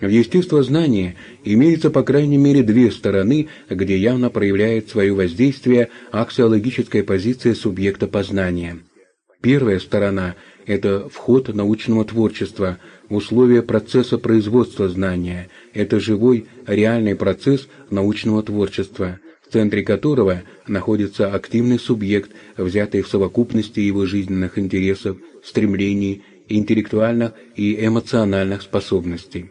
В естествознании имеется по крайней мере две стороны, где явно проявляет свое воздействие аксиологическая позиция субъекта познания. Первая сторона – это вход научного творчества, условия процесса производства знания, это живой, реальный процесс научного творчества, в центре которого находится активный субъект, взятый в совокупности его жизненных интересов, стремлений, интеллектуальных и эмоциональных способностей.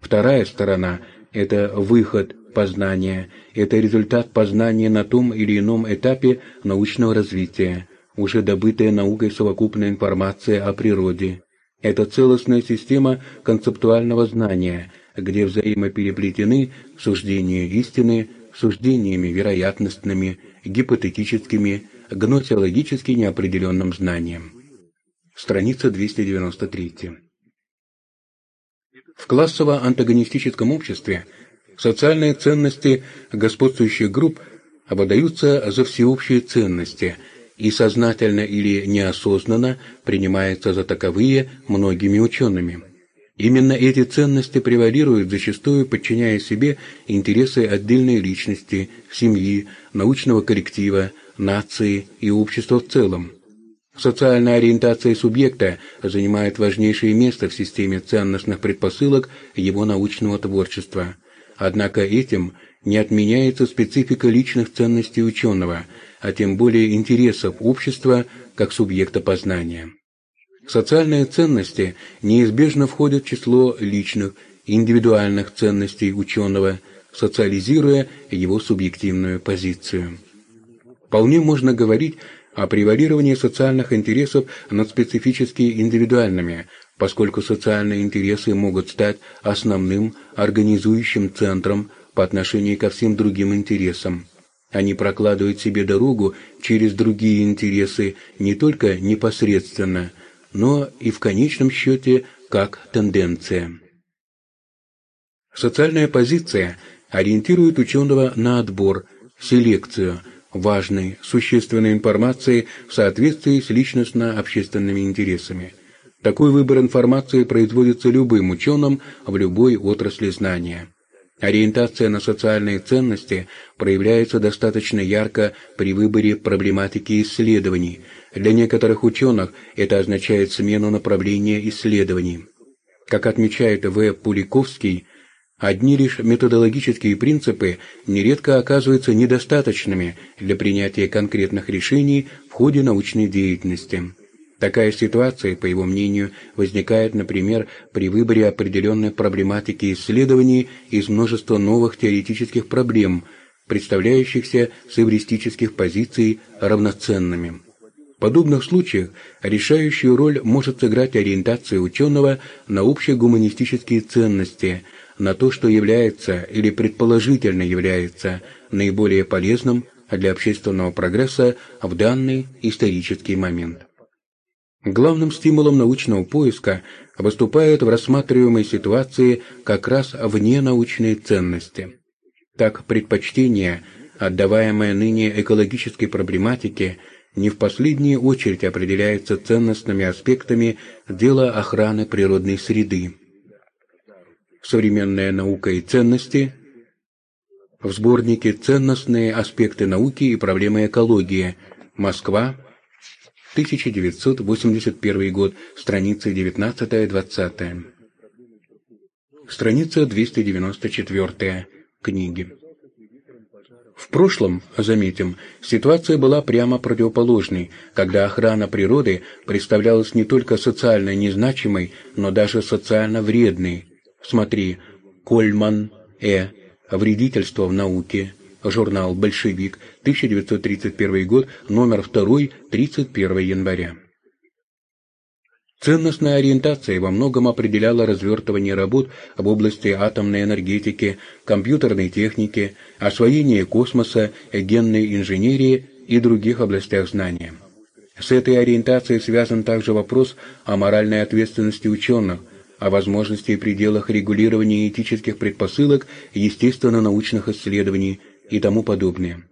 Вторая сторона – это выход познания, это результат познания на том или ином этапе научного развития, уже добытая наукой совокупная информация о природе. Это целостная система концептуального знания, где взаимопереплетены суждения истины суждениями вероятностными, гипотетическими, гносеологически неопределенным знанием. Страница 293. В классово-антагонистическом обществе социальные ценности господствующих групп ободаются за всеобщие ценности и сознательно или неосознанно принимаются за таковые многими учеными. Именно эти ценности превалируют, зачастую подчиняя себе интересы отдельной личности, семьи, научного коллектива, нации и общества в целом. Социальная ориентация субъекта занимает важнейшее место в системе ценностных предпосылок его научного творчества. Однако этим не отменяется специфика личных ценностей ученого, а тем более интересов общества как субъекта познания. Социальные ценности неизбежно входят в число личных, индивидуальных ценностей ученого, социализируя его субъективную позицию. Вполне можно говорить о превалировании социальных интересов над специфически индивидуальными, поскольку социальные интересы могут стать основным организующим центром по отношению ко всем другим интересам. Они прокладывают себе дорогу через другие интересы не только непосредственно, но и в конечном счете как тенденция. Социальная позиция ориентирует ученого на отбор, селекцию – важной, существенной информации в соответствии с личностно-общественными интересами. Такой выбор информации производится любым ученым в любой отрасли знания. Ориентация на социальные ценности проявляется достаточно ярко при выборе проблематики исследований. Для некоторых ученых это означает смену направления исследований. Как отмечает В. Пуликовский, Одни лишь методологические принципы нередко оказываются недостаточными для принятия конкретных решений в ходе научной деятельности. Такая ситуация, по его мнению, возникает, например, при выборе определенной проблематики исследований из множества новых теоретических проблем, представляющихся с эвристических позиций равноценными. В подобных случаях решающую роль может сыграть ориентация ученого на общегуманистические ценности – на то, что является или предположительно является наиболее полезным для общественного прогресса в данный исторический момент. Главным стимулом научного поиска выступают в рассматриваемой ситуации как раз вненаучные ценности. Так, предпочтение, отдаваемое ныне экологической проблематике, не в последнюю очередь определяется ценностными аспектами дела охраны природной среды, Современная наука и ценности в сборнике «Ценностные аспекты науки и проблемы экологии. Москва. 1981 год. Страницы 19-20. Страница 294 книги. В прошлом, заметим, ситуация была прямо противоположной, когда охрана природы представлялась не только социально незначимой, но даже социально вредной, Смотри, Кольман, Э. Вредительство в науке. Журнал «Большевик», 1931 год, номер 2, 31 января. Ценностная ориентация во многом определяла развертывание работ в области атомной энергетики, компьютерной техники, освоения космоса, генной инженерии и других областях знания. С этой ориентацией связан также вопрос о моральной ответственности ученых, о возможности и пределах регулирования этических предпосылок естественно-научных исследований и тому подобное.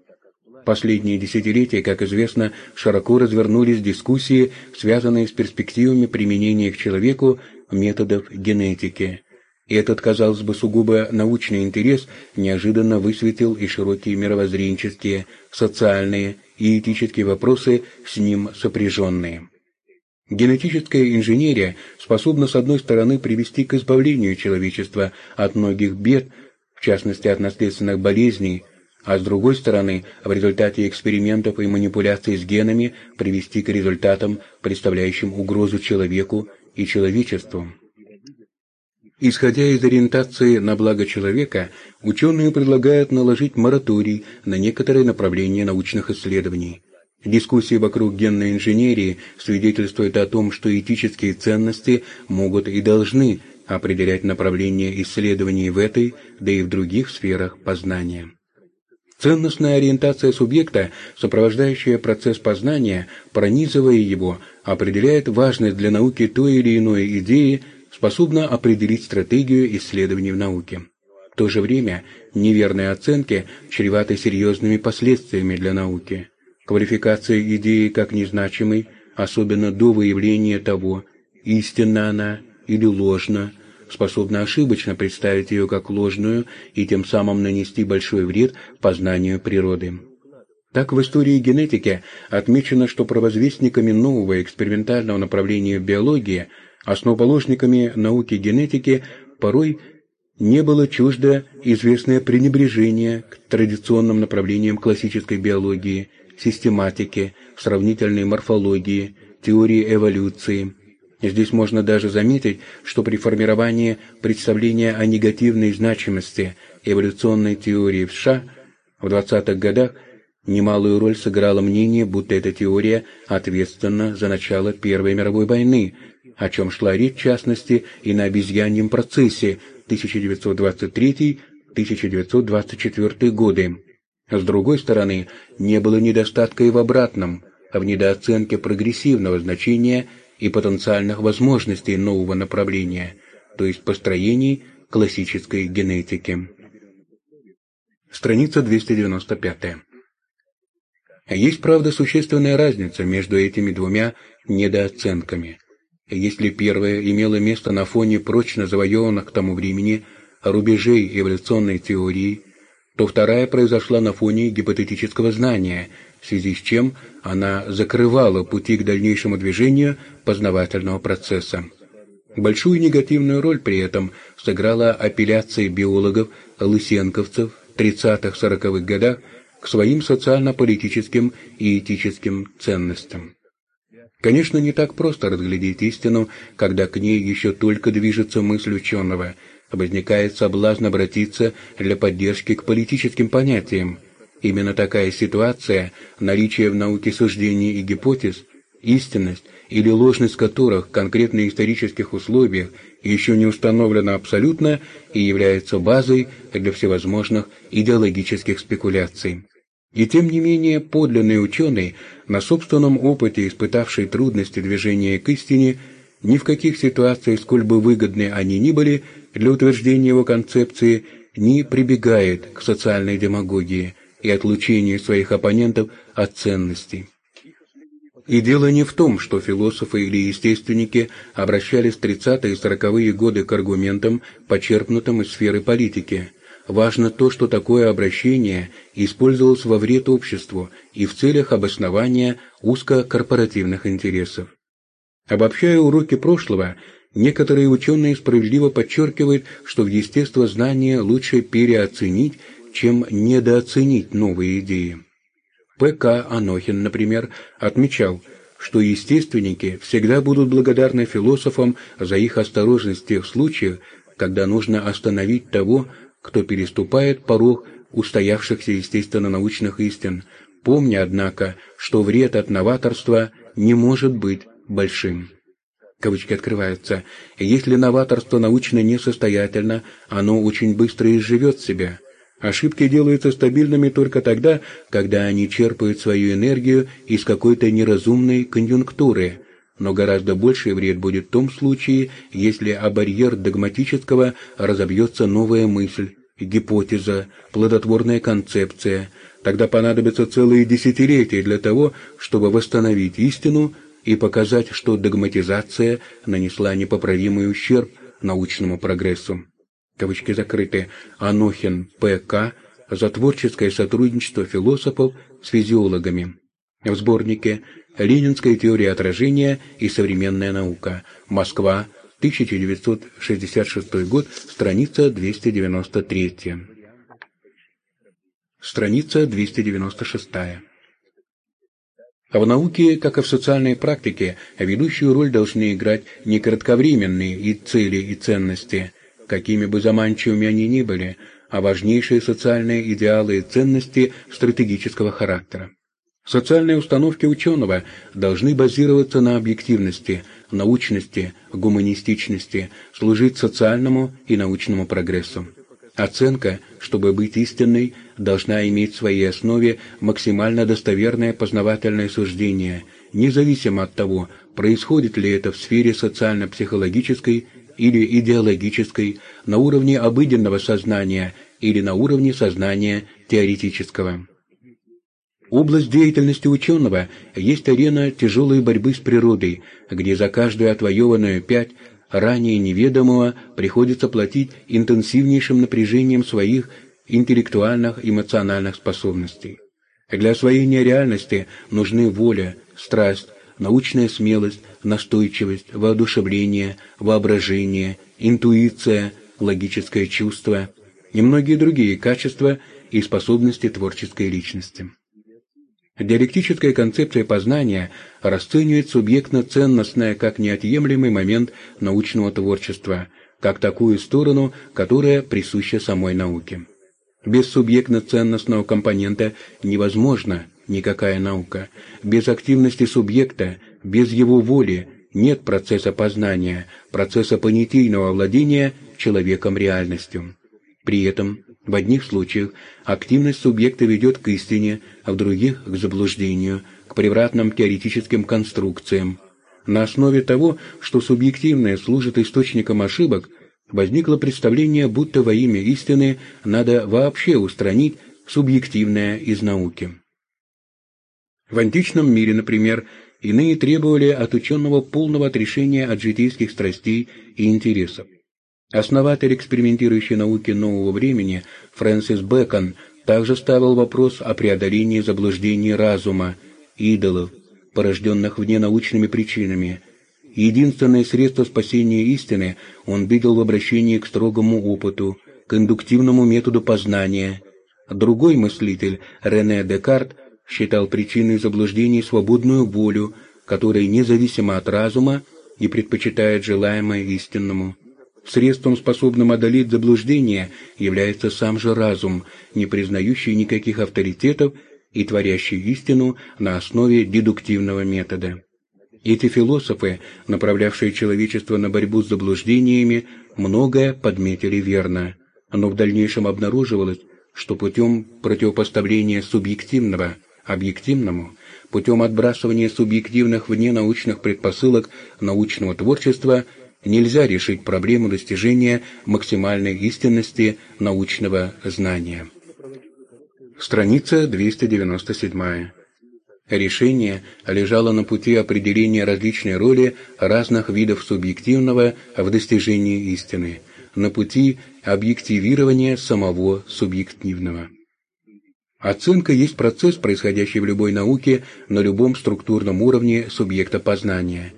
Последние десятилетия, как известно, широко развернулись дискуссии, связанные с перспективами применения к человеку методов генетики. Этот, казалось бы, сугубо научный интерес неожиданно высветил и широкие мировоззренческие, социальные и этические вопросы, с ним сопряженные. Генетическая инженерия способна, с одной стороны, привести к избавлению человечества от многих бед, в частности от наследственных болезней, а с другой стороны, в результате экспериментов и манипуляций с генами привести к результатам, представляющим угрозу человеку и человечеству. Исходя из ориентации на благо человека, ученые предлагают наложить мораторий на некоторые направления научных исследований. Дискуссии вокруг генной инженерии свидетельствуют о том, что этические ценности могут и должны определять направление исследований в этой, да и в других сферах познания. Ценностная ориентация субъекта, сопровождающая процесс познания, пронизывая его, определяет важность для науки той или иной идеи, способна определить стратегию исследований в науке. В то же время неверные оценки чреваты серьезными последствиями для науки. Квалификация идеи как незначимой, особенно до выявления того, истинна она или ложна, способна ошибочно представить ее как ложную и тем самым нанести большой вред познанию природы. Так в истории генетики отмечено, что провозвестниками нового экспериментального направления биологии – Основоположниками науки генетики порой не было чуждо известное пренебрежение к традиционным направлениям классической биологии, систематики, сравнительной морфологии, теории эволюции. Здесь можно даже заметить, что при формировании представления о негативной значимости эволюционной теории в США в 20-х годах немалую роль сыграло мнение, будто эта теория ответственна за начало Первой мировой войны, о чем шла речь в частности и на обезьяньем процессе 1923-1924 годы. С другой стороны, не было недостатка и в обратном, а в недооценке прогрессивного значения и потенциальных возможностей нового направления, то есть построений классической генетики. Страница 295. Есть, правда, существенная разница между этими двумя недооценками – если первое имело место на фоне прочно завоеванных к тому времени рубежей эволюционной теории, то вторая произошла на фоне гипотетического знания, в связи с чем она закрывала пути к дальнейшему движению познавательного процесса. Большую негативную роль при этом сыграла апелляция биологов, лысенковцев в 30-40-х годах к своим социально-политическим и этическим ценностям. Конечно, не так просто разглядеть истину, когда к ней еще только движется мысль ученого. Возникает соблазн обратиться для поддержки к политическим понятиям. Именно такая ситуация, наличие в науке суждений и гипотез, истинность или ложность которых в конкретных исторических условиях еще не установлена абсолютно и является базой для всевозможных идеологических спекуляций. И тем не менее подлинный ученый, на собственном опыте испытавший трудности движения к истине, ни в каких ситуациях, сколь бы выгодны они ни были для утверждения его концепции, не прибегает к социальной демагогии и отлучению своих оппонентов от ценностей. И дело не в том, что философы или естественники обращались в 30-е и 40-е годы к аргументам, почерпнутым из сферы политики – Важно то, что такое обращение использовалось во вред обществу и в целях обоснования узкокорпоративных интересов. Обобщая уроки прошлого, некоторые ученые справедливо подчеркивают, что в естествознании лучше переоценить, чем недооценить новые идеи. П.К. Анохин, например, отмечал, что естественники всегда будут благодарны философам за их осторожность в тех случаях, когда нужно остановить того, кто переступает порог устоявшихся естественно-научных истин, помня, однако, что вред от новаторства не может быть большим. Кавычки открываются. Если новаторство научно несостоятельно, оно очень быстро изживет себя. Ошибки делаются стабильными только тогда, когда они черпают свою энергию из какой-то неразумной конъюнктуры, но гораздо больший вред будет в том случае, если о барьер догматического разобьется новая мысль, гипотеза, плодотворная концепция. Тогда понадобится целые десятилетия для того, чтобы восстановить истину и показать, что догматизация нанесла непоправимый ущерб научному прогрессу. кавычки закрыты, Анохин П.К. за творческое сотрудничество философов с физиологами. В сборнике «Ленинская теория отражения и современная наука. Москва. 1966 год. Страница 293». Страница 296. А в науке, как и в социальной практике, ведущую роль должны играть не кратковременные и цели и ценности, какими бы заманчивыми они ни были, а важнейшие социальные идеалы и ценности стратегического характера. Социальные установки ученого должны базироваться на объективности, научности, гуманистичности, служить социальному и научному прогрессу. Оценка, чтобы быть истинной, должна иметь в своей основе максимально достоверное познавательное суждение, независимо от того, происходит ли это в сфере социально-психологической или идеологической, на уровне обыденного сознания или на уровне сознания теоретического. Область деятельности ученого есть арена тяжелой борьбы с природой, где за каждую отвоеванную пять ранее неведомого приходится платить интенсивнейшим напряжением своих интеллектуальных эмоциональных способностей. Для освоения реальности нужны воля, страсть, научная смелость, настойчивость, воодушевление, воображение, интуиция, логическое чувство и многие другие качества и способности творческой личности. Диалектическая концепция познания расценивает субъектно-ценностное как неотъемлемый момент научного творчества, как такую сторону, которая присуща самой науке. Без субъектно-ценностного компонента невозможна никакая наука. Без активности субъекта, без его воли нет процесса познания, процесса понятийного владения человеком реальностью. При этом в одних случаях активность субъекта ведет к истине, а в других – к заблуждению, к превратным теоретическим конструкциям. На основе того, что субъективное служит источником ошибок, возникло представление, будто во имя истины надо вообще устранить субъективное из науки. В античном мире, например, иные требовали от ученого полного отрешения от житейских страстей и интересов. Основатель экспериментирующей науки нового времени Фрэнсис Бэкон также ставил вопрос о преодолении заблуждений разума, идолов, порожденных вненаучными причинами. Единственное средство спасения истины он видел в обращении к строгому опыту, к индуктивному методу познания. Другой мыслитель, Рене Декарт, считал причиной заблуждений свободную волю, которая независима от разума и предпочитает желаемое истинному. Средством, способным одолеть заблуждение, является сам же разум, не признающий никаких авторитетов и творящий истину на основе дедуктивного метода. Эти философы, направлявшие человечество на борьбу с заблуждениями, многое подметили верно, но в дальнейшем обнаруживалось, что путем противопоставления субъективного объективному, путем отбрасывания субъективных вне научных предпосылок научного творчества – нельзя решить проблему достижения максимальной истинности научного знания. Страница 297. Решение лежало на пути определения различной роли разных видов субъективного в достижении истины, на пути объективирования самого субъективного. Оценка есть процесс, происходящий в любой науке на любом структурном уровне субъекта познания –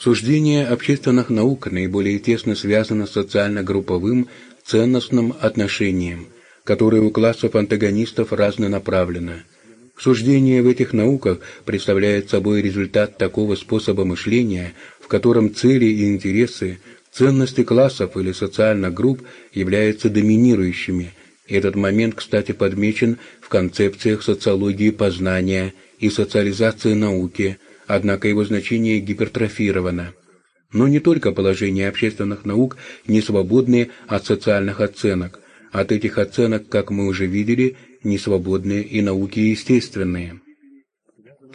Суждение общественных наук наиболее тесно связано с социально-групповым ценностным отношением, которое у классов антагонистов разнонаправленно. Суждение в этих науках представляет собой результат такого способа мышления, в котором цели и интересы, ценности классов или социальных групп являются доминирующими. Этот момент, кстати, подмечен в концепциях социологии познания и социализации науки – однако его значение гипертрофировано. Но не только положение общественных наук не свободны от социальных оценок. От этих оценок, как мы уже видели, не свободны и науки естественные.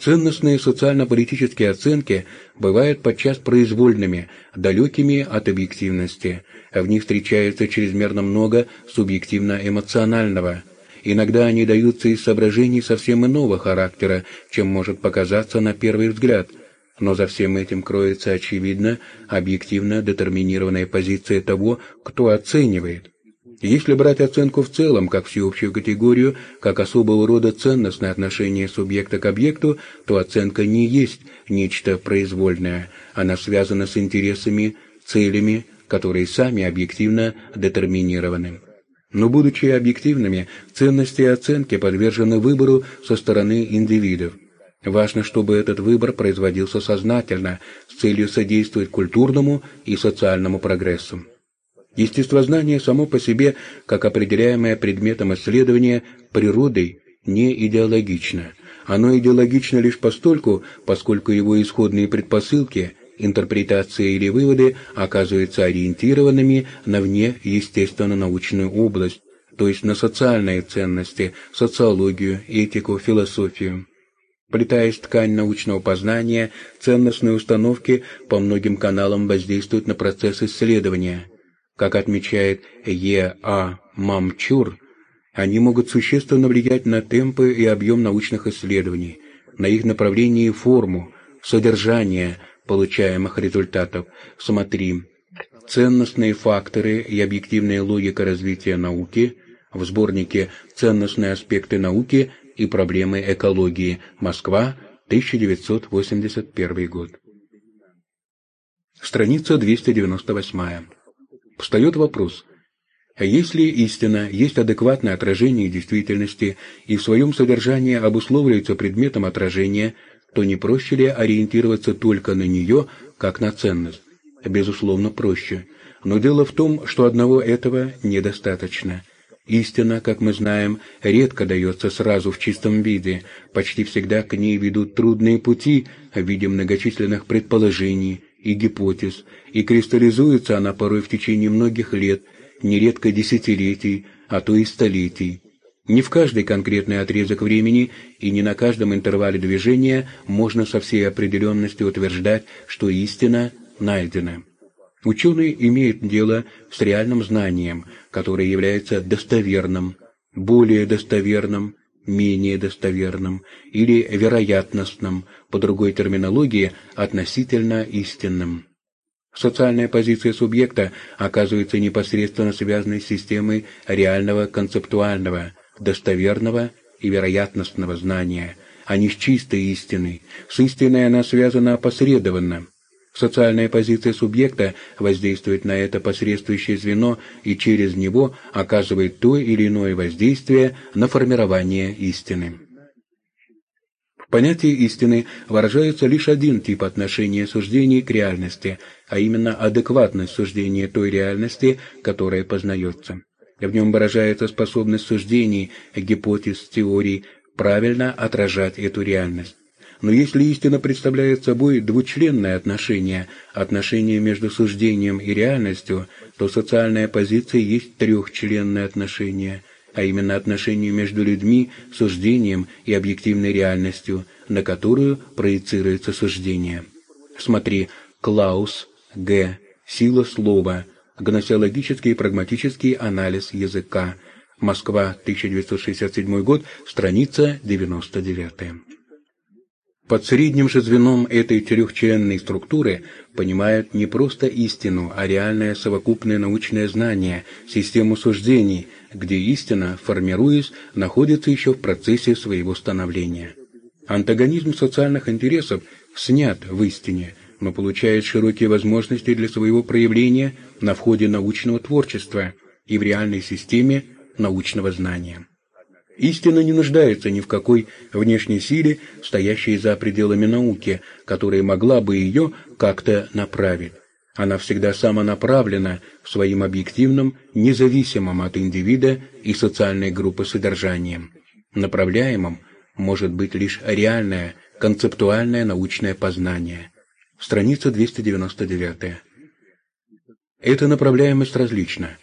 Ценностные социально-политические оценки бывают подчас произвольными, далекими от объективности. В них встречается чрезмерно много субъективно-эмоционального – Иногда они даются из соображений совсем иного характера, чем может показаться на первый взгляд. Но за всем этим кроется, очевидно, объективно детерминированная позиция того, кто оценивает. Если брать оценку в целом, как всеобщую категорию, как особого рода ценностное отношение субъекта к объекту, то оценка не есть нечто произвольное, она связана с интересами, целями, которые сами объективно детерминированы. Но будучи объективными, ценности и оценки подвержены выбору со стороны индивидов. Важно, чтобы этот выбор производился сознательно, с целью содействовать культурному и социальному прогрессу. Естествознание само по себе, как определяемое предметом исследования природой, не идеологично. Оно идеологично лишь постольку, поскольку его исходные предпосылки – интерпретация или выводы оказываются ориентированными на вне естественно-научную область, то есть на социальные ценности, социологию, этику, философию. Плетаясь ткань научного познания, ценностные установки по многим каналам воздействуют на процесс исследования. Как отмечает Е. А. Мамчур, они могут существенно влиять на темпы и объем научных исследований, на их направление и форму, содержание, получаемых результатов. Смотри, ценностные факторы и объективная логика развития науки в сборнике «Ценностные аспекты науки и проблемы экологии. Москва, 1981 год». Страница 298. Встает вопрос. Если истина есть адекватное отражение действительности и в своем содержании обусловливается предметом отражения – то не проще ли ориентироваться только на нее, как на ценность? Безусловно, проще. Но дело в том, что одного этого недостаточно. Истина, как мы знаем, редко дается сразу в чистом виде. Почти всегда к ней ведут трудные пути в виде многочисленных предположений и гипотез, и кристаллизуется она порой в течение многих лет, нередко десятилетий, а то и столетий. Не в каждый конкретный отрезок времени и не на каждом интервале движения можно со всей определенностью утверждать, что истина найдена. Ученый имеет дело с реальным знанием, которое является достоверным, более достоверным, менее достоверным или вероятностным, по другой терминологии, относительно истинным. Социальная позиция субъекта оказывается непосредственно связанной с системой реального концептуального – достоверного и вероятностного знания, а не с чистой истиной. С истиной она связана опосредованно. Социальная позиция субъекта воздействует на это посредствующее звено и через него оказывает то или иное воздействие на формирование истины. В понятии истины выражается лишь один тип отношения суждений к реальности, а именно адекватность суждения той реальности, которая познается. В нем выражается способность суждений, гипотез, теорий правильно отражать эту реальность. Но если истина представляет собой двучленное отношение, отношение между суждением и реальностью, то социальная позиция есть трехчленное отношение, а именно отношение между людьми, суждением и объективной реальностью, на которую проецируется суждение. Смотри, Клаус, Г. Сила слова, Гносеологический и прагматический анализ языка. Москва, 1967 год, страница 99. Под средним же звеном этой трехчленной структуры понимают не просто истину, а реальное совокупное научное знание, систему суждений, где истина, формируясь, находится еще в процессе своего становления. Антагонизм социальных интересов снят в истине – но получает широкие возможности для своего проявления на входе научного творчества и в реальной системе научного знания. Истина не нуждается ни в какой внешней силе, стоящей за пределами науки, которая могла бы ее как-то направить. Она всегда самонаправлена в своим объективном, независимом от индивида и социальной группы содержанием. Направляемым может быть лишь реальное, концептуальное научное познание – Страница 299. Эта направляемость различна.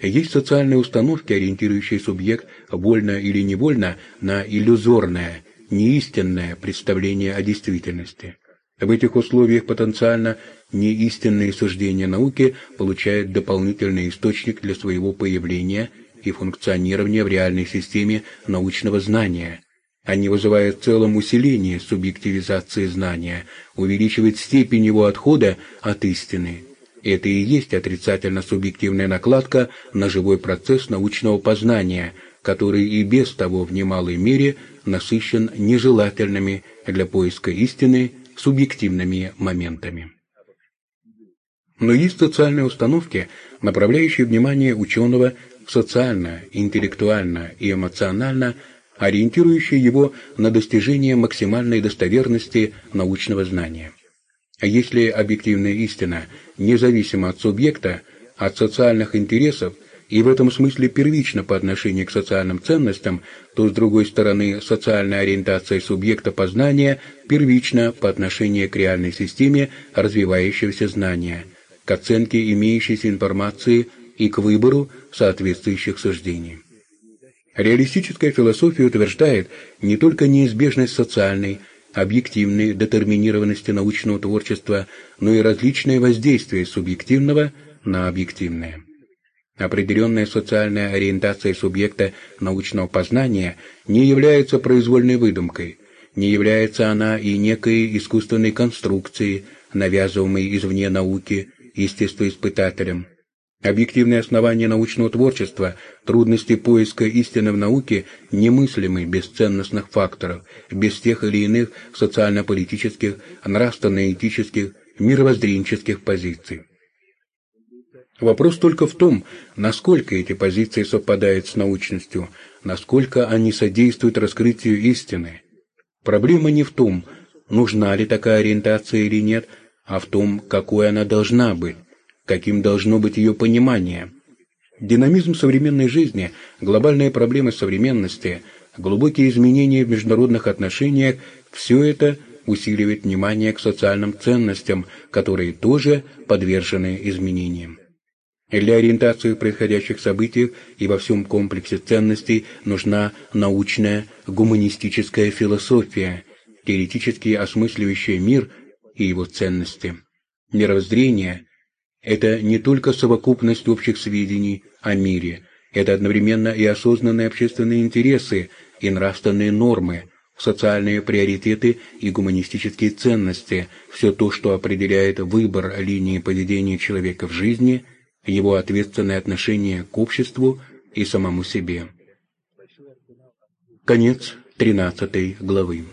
Есть социальные установки, ориентирующие субъект вольно или невольно на иллюзорное, неистинное представление о действительности. В этих условиях потенциально неистинные суждения науки получают дополнительный источник для своего появления и функционирования в реальной системе научного знания, Они вызывают в целом усиление субъективизации знания, увеличивают степень его отхода от истины. Это и есть отрицательно-субъективная накладка на живой процесс научного познания, который и без того в немалой мере насыщен нежелательными для поиска истины субъективными моментами. Но есть социальные установки, направляющие внимание ученого социально, интеллектуально и эмоционально, ориентирующие его на достижение максимальной достоверности научного знания. А если объективная истина независима от субъекта, от социальных интересов и в этом смысле первична по отношению к социальным ценностям, то, с другой стороны, социальная ориентация субъекта познания первична по отношению к реальной системе развивающегося знания, к оценке имеющейся информации и к выбору соответствующих суждений. Реалистическая философия утверждает не только неизбежность социальной, объективной детерминированности научного творчества, но и различные воздействия субъективного на объективное. Определенная социальная ориентация субъекта научного познания не является произвольной выдумкой, не является она и некой искусственной конструкцией, навязываемой извне науки естествоиспытателем. Объективные основания научного творчества, трудности поиска истины в науке немыслимы без ценностных факторов, без тех или иных социально-политических, нравственно-этических, мировоззренческих позиций. Вопрос только в том, насколько эти позиции совпадают с научностью, насколько они содействуют раскрытию истины. Проблема не в том, нужна ли такая ориентация или нет, а в том, какой она должна быть, каким должно быть ее понимание. Динамизм современной жизни, глобальные проблемы современности, глубокие изменения в международных отношениях – все это усиливает внимание к социальным ценностям, которые тоже подвержены изменениям. Для ориентации в происходящих событиях и во всем комплексе ценностей нужна научная гуманистическая философия, теоретически осмысливающая мир и его ценности. Мировоззрение – это не только совокупность общих сведений о мире, это одновременно и осознанные общественные интересы и нравственные нормы, социальные приоритеты и гуманистические ценности, все то, что определяет выбор линии поведения человека в жизни – его ответственное отношение к обществу и самому себе. Конец 13 главы.